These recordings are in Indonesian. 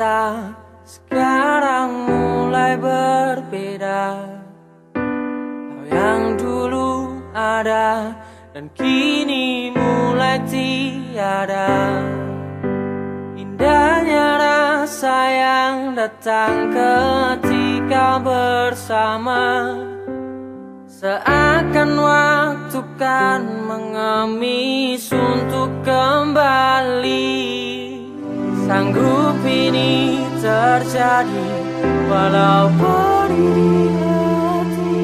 kita sekarang mulai berbeda. Kau yang dulu ada dan kini mulai tiada. Indahnya rasa yang datang ketika bersama. Seakan waktu kan mengemis untuk kembali sanggup ini terjadi walau walaupun di hati.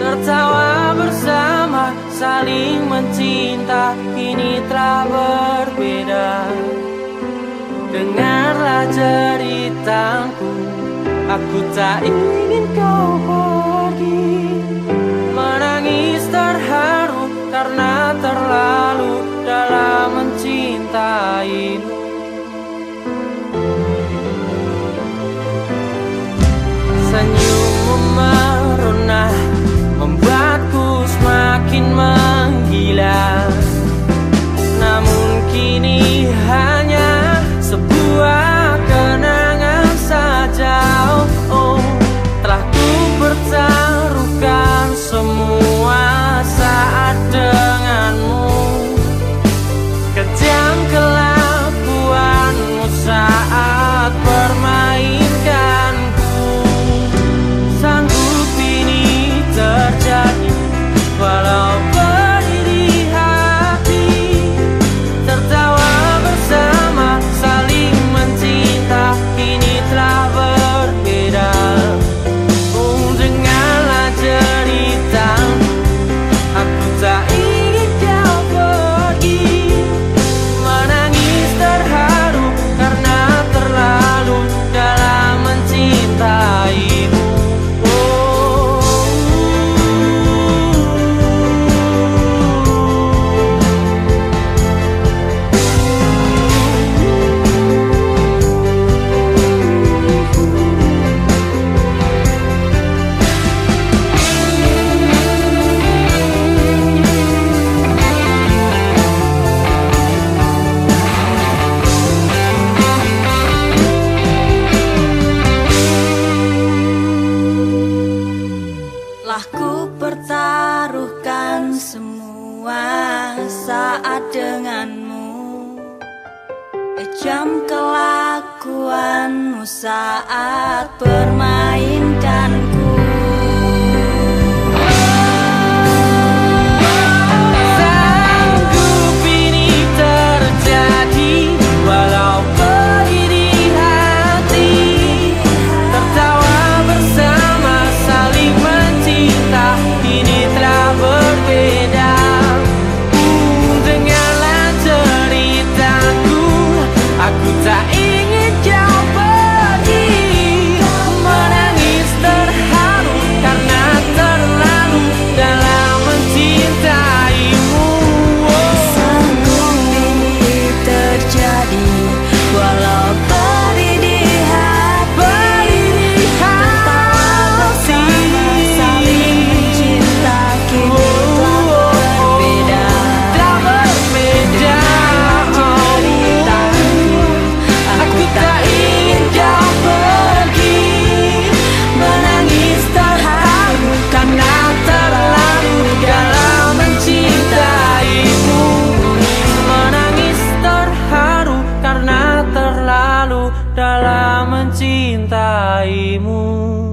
Tertawa bersama saling mencinta kini telah berbeda. Dengarlah ceritaku aku tak ingin kau pergi. in my Telah ku pertaruhkan semua saat denganmu. Ejam kelakuanmu saat permainkanmu mencintaimu.